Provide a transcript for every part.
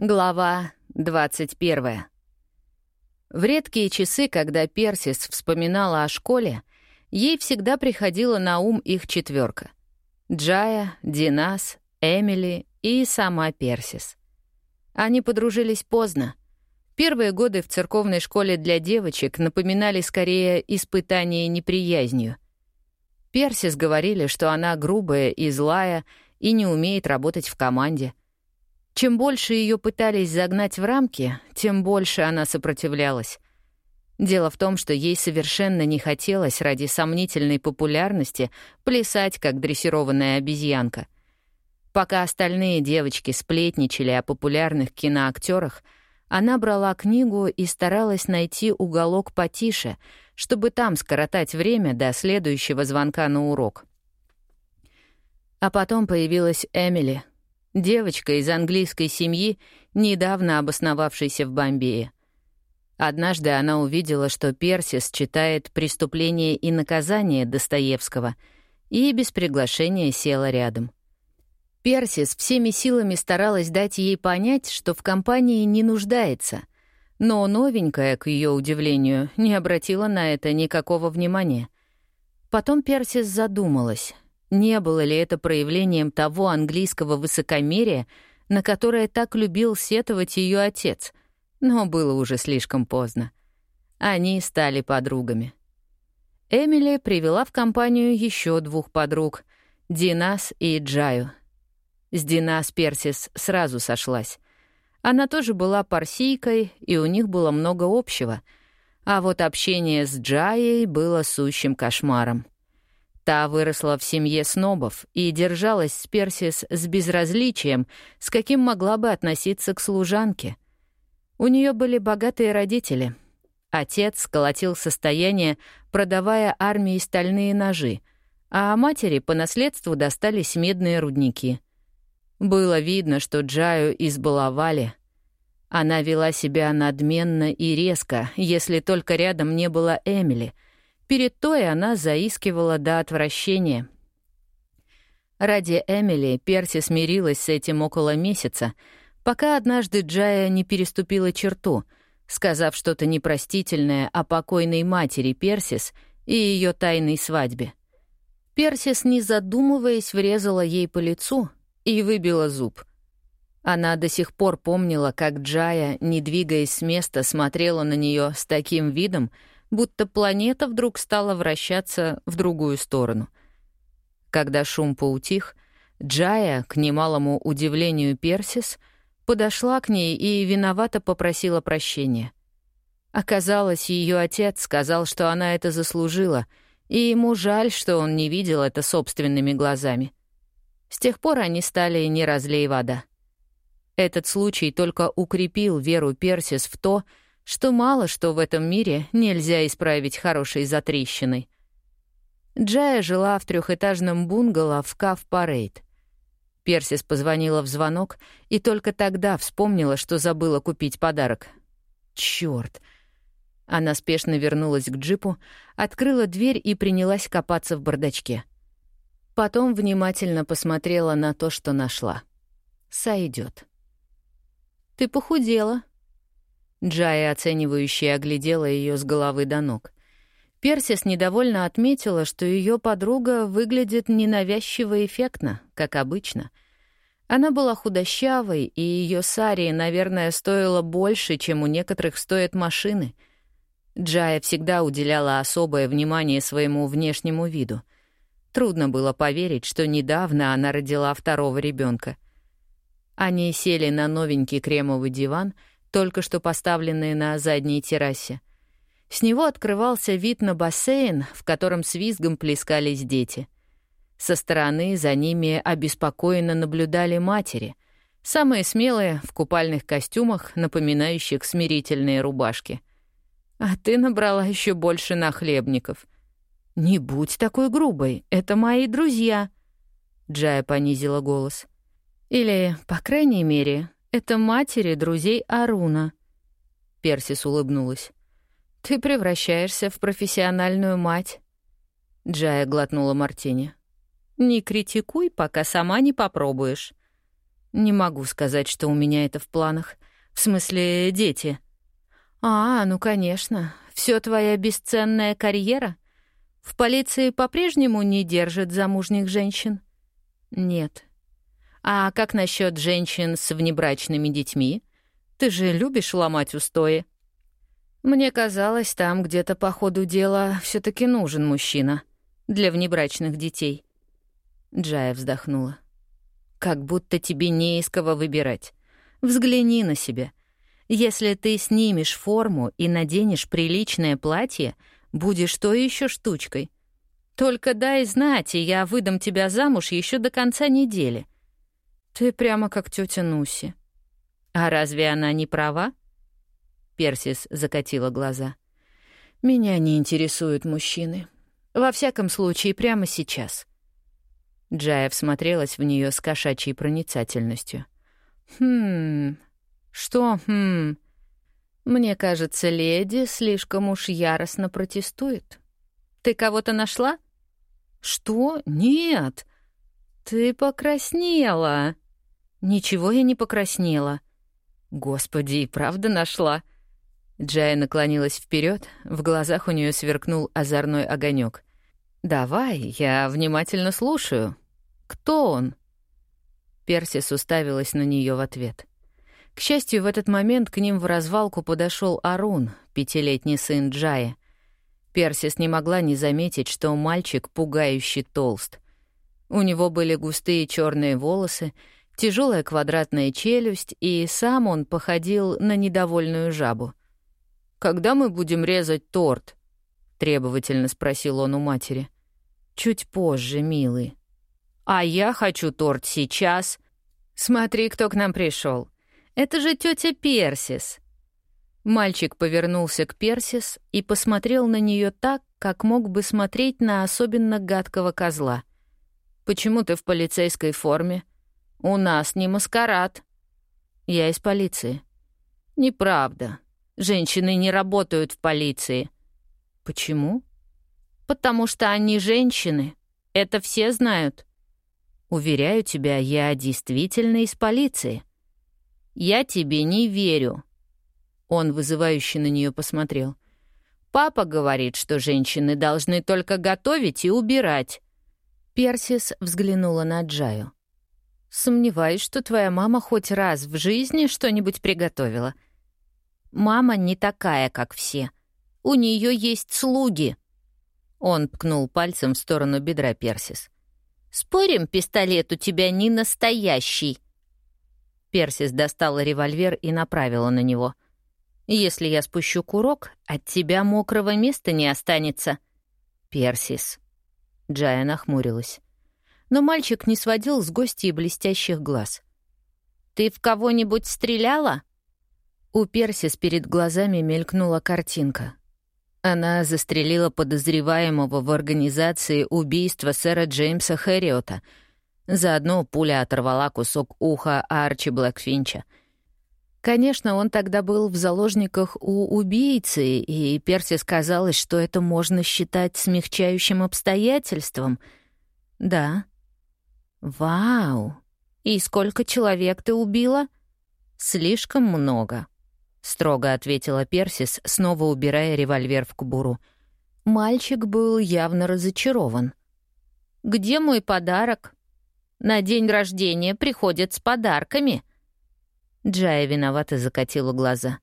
Глава 21. В редкие часы, когда Персис вспоминала о школе, ей всегда приходила на ум их четверка: Джая, Динас, Эмили и сама Персис. Они подружились поздно. Первые годы в церковной школе для девочек напоминали скорее испытание неприязнью. Персис говорили, что она грубая и злая и не умеет работать в команде — чем больше ее пытались загнать в рамки, тем больше она сопротивлялась. Дело в том, что ей совершенно не хотелось ради сомнительной популярности плясать, как дрессированная обезьянка. Пока остальные девочки сплетничали о популярных киноактерах, она брала книгу и старалась найти уголок потише, чтобы там скоротать время до следующего звонка на урок. А потом появилась Эмили, девочка из английской семьи, недавно обосновавшейся в Бомбее. Однажды она увидела, что Персис читает «Преступление и наказание» Достоевского и без приглашения села рядом. Персис всеми силами старалась дать ей понять, что в компании не нуждается, но новенькая, к ее удивлению, не обратила на это никакого внимания. Потом Персис задумалась — не было ли это проявлением того английского высокомерия, на которое так любил сетовать ее отец? Но было уже слишком поздно. Они стали подругами. Эмили привела в компанию еще двух подруг — Динас и Джаю. С Динас Персис сразу сошлась. Она тоже была парсийкой, и у них было много общего. А вот общение с Джаей было сущим кошмаром. Та выросла в семье снобов и держалась с Персис с безразличием, с каким могла бы относиться к служанке. У нее были богатые родители. Отец колотил состояние, продавая армии стальные ножи, а матери по наследству достались медные рудники. Было видно, что Джаю избаловали. Она вела себя надменно и резко, если только рядом не было Эмили — Перед той она заискивала до отвращения. Ради Эмили Перси смирилась с этим около месяца, пока однажды Джая не переступила черту, сказав что-то непростительное о покойной матери Персис и ее тайной свадьбе. Персис, не задумываясь, врезала ей по лицу и выбила зуб. Она до сих пор помнила, как Джая, не двигаясь с места, смотрела на нее с таким видом, будто планета вдруг стала вращаться в другую сторону. Когда шум поутих, Джая, к немалому удивлению Персис, подошла к ней и виновато попросила прощения. Оказалось, ее отец сказал, что она это заслужила, и ему жаль, что он не видел это собственными глазами. С тех пор они стали не разлей вода. Этот случай только укрепил веру Персис в то, что мало что в этом мире нельзя исправить хорошей затрещиной. Джая жила в трехэтажном бунгало в Кав-Парейд. Персис позвонила в звонок и только тогда вспомнила, что забыла купить подарок. Чёрт! Она спешно вернулась к джипу, открыла дверь и принялась копаться в бардачке. Потом внимательно посмотрела на то, что нашла. Сойдет. «Ты похудела», Джая, оценивающая, оглядела ее с головы до ног. Персис недовольно отметила, что ее подруга выглядит ненавязчиво эффектно, как обычно. Она была худощавой, и ее сари, наверное, стоила больше, чем у некоторых стоят машины. Джая всегда уделяла особое внимание своему внешнему виду. Трудно было поверить, что недавно она родила второго ребенка. Они сели на новенький кремовый диван — только что поставленные на задней террасе. С него открывался вид на бассейн, в котором с визгом плескались дети. Со стороны за ними обеспокоенно наблюдали матери, самые смелые в купальных костюмах, напоминающих смирительные рубашки. «А ты набрала еще больше нахлебников». «Не будь такой грубой, это мои друзья», — Джая понизила голос. «Или, по крайней мере, это матери друзей Аруна. Персис улыбнулась. Ты превращаешься в профессиональную мать. Джая глотнула мартини. Не критикуй, пока сама не попробуешь. Не могу сказать, что у меня это в планах. В смысле, дети. А, ну, конечно. Все твоя бесценная карьера? В полиции по-прежнему не держат замужних женщин? Нет. А как насчет женщин с внебрачными детьми? Ты же любишь ломать устои. Мне казалось, там где-то по ходу дела все таки нужен мужчина для внебрачных детей. Джая вздохнула. Как будто тебе не из кого выбирать. Взгляни на себя. Если ты снимешь форму и наденешь приличное платье, будешь то еще штучкой. Только дай знать, и я выдам тебя замуж еще до конца недели. Ты прямо как тетя Нуси. А разве она не права? Персис закатила глаза. Меня не интересуют мужчины. Во всяком случае, прямо сейчас. Джая всмотрелась в нее с кошачьей проницательностью. «Хм... Что «хм»?» «Мне кажется, леди слишком уж яростно протестует. Ты кого-то нашла?» «Что? Нет!» «Ты покраснела!» «Ничего я не покраснела». «Господи, и правда нашла!» Джая наклонилась вперед, в глазах у нее сверкнул озорной огонек. «Давай, я внимательно слушаю. Кто он?» Персис уставилась на нее в ответ. К счастью, в этот момент к ним в развалку подошел Арун, пятилетний сын Джая. Персис не могла не заметить, что мальчик пугающе толст. У него были густые черные волосы, тяжелая квадратная челюсть, и сам он походил на недовольную жабу. «Когда мы будем резать торт?» — требовательно спросил он у матери. «Чуть позже, милый». «А я хочу торт сейчас». «Смотри, кто к нам пришел. Это же тетя Персис». Мальчик повернулся к Персис и посмотрел на нее так, как мог бы смотреть на особенно гадкого козла. «Почему ты в полицейской форме?» «У нас не маскарад». «Я из полиции». «Неправда. Женщины не работают в полиции». «Почему?» «Потому что они женщины. Это все знают». «Уверяю тебя, я действительно из полиции». «Я тебе не верю». Он вызывающе на нее посмотрел. «Папа говорит, что женщины должны только готовить и убирать». Персис взглянула на Джаю. «Сомневаюсь, что твоя мама хоть раз в жизни что-нибудь приготовила. Мама не такая, как все. У нее есть слуги». Он ткнул пальцем в сторону бедра Персис. «Спорим, пистолет у тебя не настоящий?» Персис достала револьвер и направила на него. «Если я спущу курок, от тебя мокрого места не останется». «Персис». Джая нахмурилась. Но мальчик не сводил с гостей блестящих глаз. «Ты в кого-нибудь стреляла?» У Персис перед глазами мелькнула картинка. Она застрелила подозреваемого в организации убийства сэра Джеймса Хэриота. Заодно пуля оторвала кусок уха Арчи Блэкфинча. Конечно, он тогда был в заложниках у убийцы, и Перси сказалось, что это можно считать смягчающим обстоятельством. Да. Вау! И сколько человек ты убила? Слишком много. — строго ответила Персис, снова убирая револьвер в кобуру. Мальчик был явно разочарован. «Где мой подарок?» «На день рождения приходят с подарками». Джая виновато закатила глаза.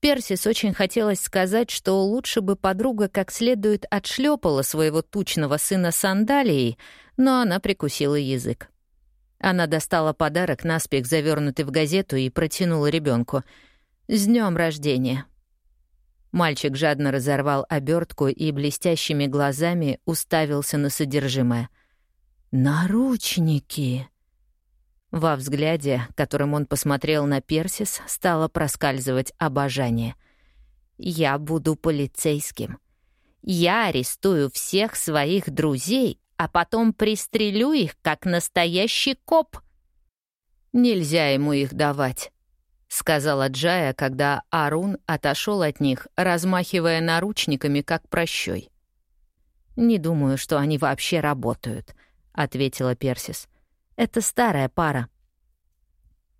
Персис очень хотелось сказать, что лучше бы подруга как следует отшлепала своего тучного сына сандалией, но она прикусила язык. Она достала подарок, наспех завернутый в газету, и протянула ребенку — «С днем рождения!» Мальчик жадно разорвал обертку и блестящими глазами уставился на содержимое. «Наручники!» Во взгляде, которым он посмотрел на Персис, стало проскальзывать обожание. «Я буду полицейским. Я арестую всех своих друзей, а потом пристрелю их, как настоящий коп. Нельзя ему их давать. — сказала Джая, когда Арун отошел от них, размахивая наручниками, как прощой. «Не думаю, что они вообще работают», — ответила Персис. «Это старая пара».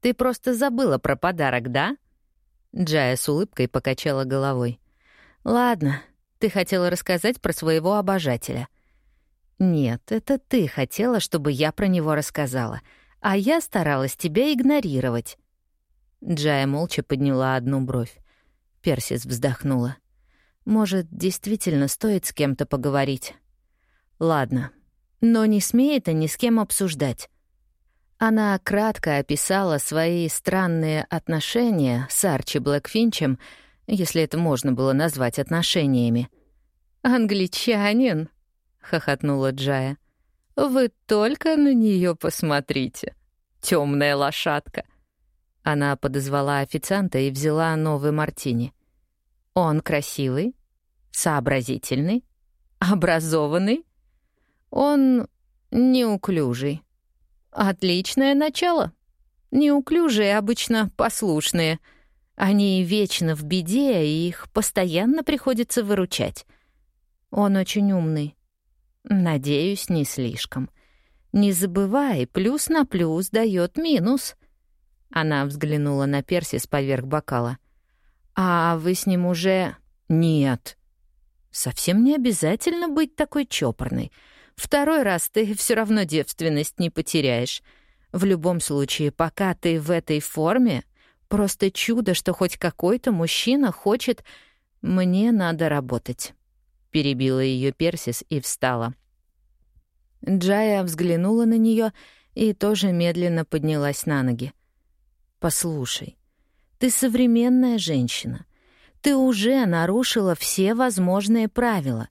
Ты просто забыла про подарок, да?» Джая с улыбкой покачала головой. «Ладно, ты хотела рассказать про своего обожателя». «Нет, это ты хотела, чтобы я про него рассказала, а я старалась тебя игнорировать». Джая молча подняла одну бровь. Персис вздохнула. «Может, действительно стоит с кем-то поговорить?» «Ладно, но не смей это ни с кем обсуждать». Она кратко описала свои странные отношения с Арчи Блэкфинчем, если это можно было назвать отношениями. «Англичанин!» — хохотнула Джая. «Вы только на нее посмотрите. Темная лошадка!» Она подозвала официанта и взяла новый мартини. «Он красивый, сообразительный, образованный. Он неуклюжий. Отличное начало. Неуклюжие обычно послушные. Они вечно в беде, и их постоянно приходится выручать. Он очень умный. Надеюсь, не слишком. Не забывай, плюс на плюс дает минус. Она взглянула на Персис поверх бокала. А вы с ним уже... Нет. Совсем не обязательно быть такой чопорной. Второй раз ты все равно девственность не потеряешь. В любом случае, пока ты в этой форме, просто чудо, что хоть какой-то мужчина хочет... Мне надо работать. Перебила ее Персис и встала. Джая взглянула на нее и тоже медленно поднялась на ноги. «Послушай, ты современная женщина. Ты уже нарушила все возможные правила.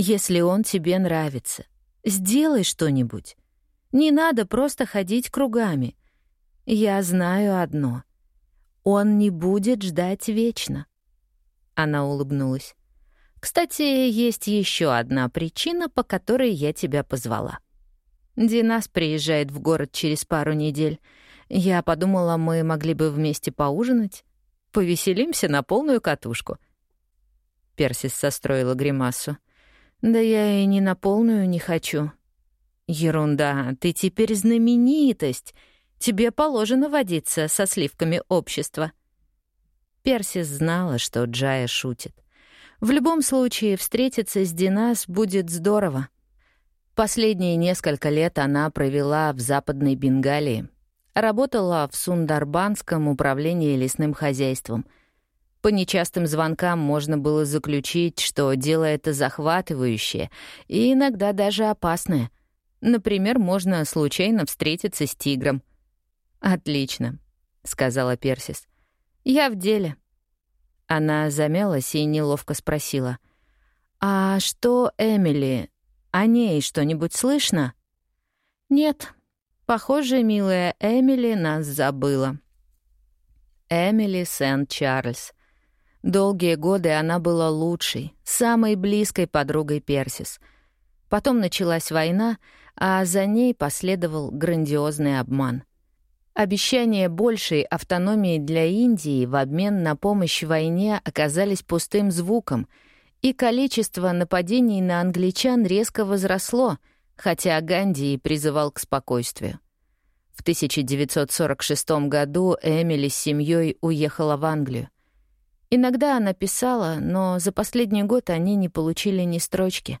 Если он тебе нравится, сделай что-нибудь. Не надо просто ходить кругами. Я знаю одно. Он не будет ждать вечно. Она улыбнулась. Кстати, есть еще одна причина, по которой я тебя позвала. Динас приезжает в город через пару недель. Я подумала, мы могли бы вместе поужинать. Повеселимся на полную катушку. Персис состроила гримасу. «Да я и не на полную не хочу». «Ерунда, ты теперь знаменитость. Тебе положено водиться со сливками общества». Персис знала, что Джая шутит. В любом случае, встретиться с Динас будет здорово. Последние несколько лет она провела в Западной Бенгалии. Работала в Сундарбанском управлении лесным хозяйством — по нечастым звонкам можно было заключить, что дело это захватывающее и иногда даже опасное. Например, можно случайно встретиться с тигром. «Отлично», — сказала Персис. «Я в деле». Она замялась и неловко спросила. «А что Эмили? О ней что-нибудь слышно?» «Нет. Похоже, милая Эмили нас забыла». Эмили Сент-Чарльз. Долгие годы она была лучшей, самой близкой подругой Персис. Потом началась война, а за ней последовал грандиозный обман. Обещания большей автономии для Индии в обмен на помощь в войне оказались пустым звуком, и количество нападений на англичан резко возросло, хотя Ганди и призывал к спокойствию. В 1946 году Эмили с семьей уехала в Англию. Иногда она писала, но за последний год они не получили ни строчки.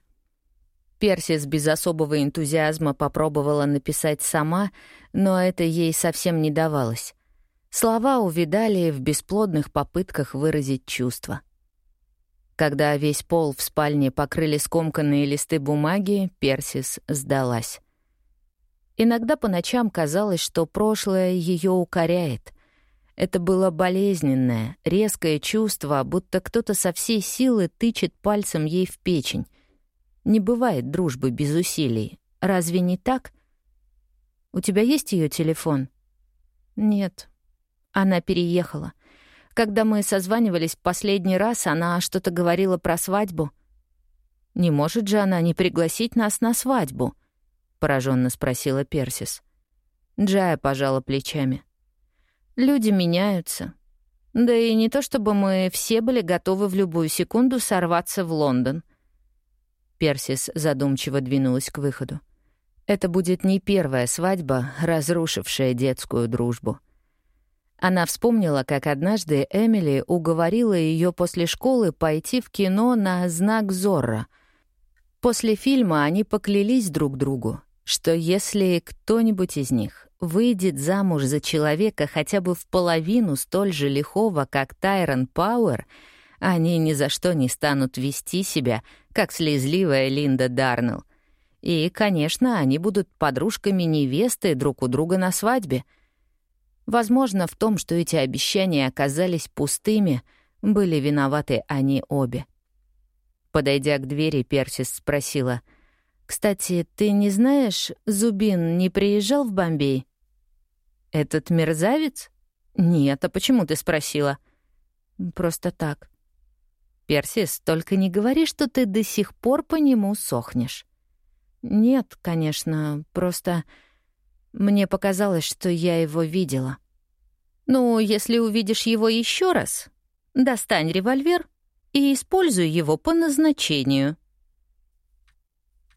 Персис без особого энтузиазма попробовала написать сама, но это ей совсем не давалось. Слова увидали в бесплодных попытках выразить чувства. Когда весь пол в спальне покрыли скомканные листы бумаги, Персис сдалась. Иногда по ночам казалось, что прошлое ее укоряет — это было болезненное, резкое чувство, будто кто-то со всей силы тычет пальцем ей в печень. Не бывает дружбы без усилий. Разве не так? У тебя есть ее телефон? Нет. Она переехала. Когда мы созванивались в последний раз, она что-то говорила про свадьбу. Не может же она не пригласить нас на свадьбу? пораженно спросила Персис. Джая пожала плечами. Люди меняются. Да и не то чтобы мы все были готовы в любую секунду сорваться в Лондон. Персис задумчиво двинулась к выходу. Это будет не первая свадьба, разрушившая детскую дружбу. Она вспомнила, как однажды Эмили уговорила ее после школы пойти в кино на «Знак Зорро». После фильма они поклялись друг другу, что если кто-нибудь из них выйдет замуж за человека хотя бы в половину столь же лихого, как Тайрон Пауэр, они ни за что не станут вести себя, как слезливая Линда Дарнелл. И, конечно, они будут подружками невесты друг у друга на свадьбе. Возможно, в том, что эти обещания оказались пустыми, были виноваты они обе. Подойдя к двери, Персис спросила, «Кстати, ты не знаешь, Зубин не приезжал в Бомбей?» «Этот мерзавец?» «Нет, а почему ты спросила?» «Просто так». «Персис, только не говори, что ты до сих пор по нему сохнешь». «Нет, конечно, просто мне показалось, что я его видела». «Ну, если увидишь его еще раз, достань револьвер и используй его по назначению»,